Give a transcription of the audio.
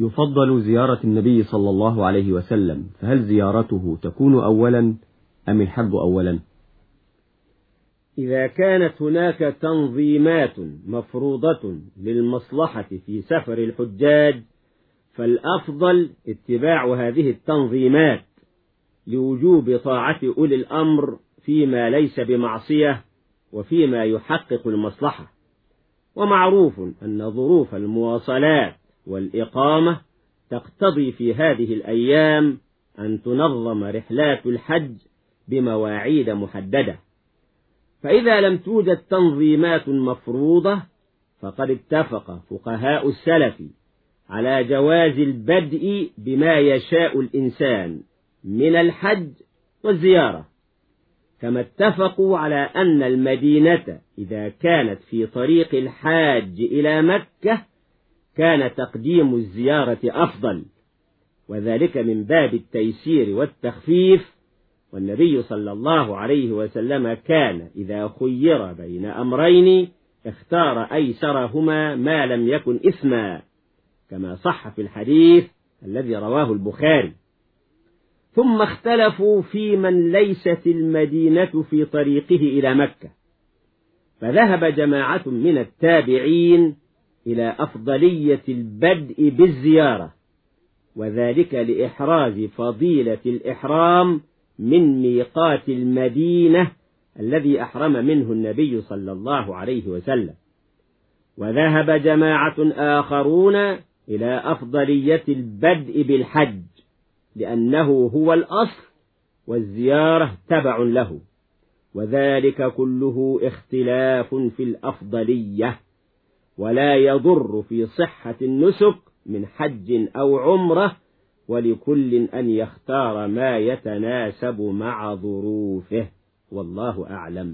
يفضل زيارة النبي صلى الله عليه وسلم فهل زيارته تكون أولا أم الحج أولا؟ إذا كانت هناك تنظيمات مفروضة للمصلحة في سفر الحجاج فالأفضل اتباع هذه التنظيمات لوجوب طاعة أولي الأمر فيما ليس بمعصية وفيما يحقق المصلحة. ومعروف أن ظروف المواصلات والإقامة تقتضي في هذه الأيام أن تنظم رحلات الحج بمواعيد محددة. فإذا لم توجد تنظيمات مفروضة فقد اتفق فقهاء السلف على جواز البدء بما يشاء الإنسان من الحج والزيارة. كما اتفقوا على أن المدينة إذا كانت في طريق الحاج إلى مكة كان تقديم الزيارة أفضل وذلك من باب التيسير والتخفيف والنبي صلى الله عليه وسلم كان إذا خير بين أمرين اختار أيسرهما ما لم يكن إثما كما صح في الحديث الذي رواه البخاري. ثم اختلفوا في من ليست المدينة في طريقه إلى مكة فذهب جماعة من التابعين إلى أفضلية البدء بالزيارة وذلك لإحراز فضيلة الإحرام من ميقات المدينة الذي أحرم منه النبي صلى الله عليه وسلم. وذهب جماعة آخرون إلى أفضلية البدء بالحج لأنه هو الأصل والزيارة تبع له وذلك كله اختلاف في الأفضلية. ولا يضر في صحة النسك من حج أو عمرة ولكل أن يختار ما يتناسب مع ظروفه. والله أعلم.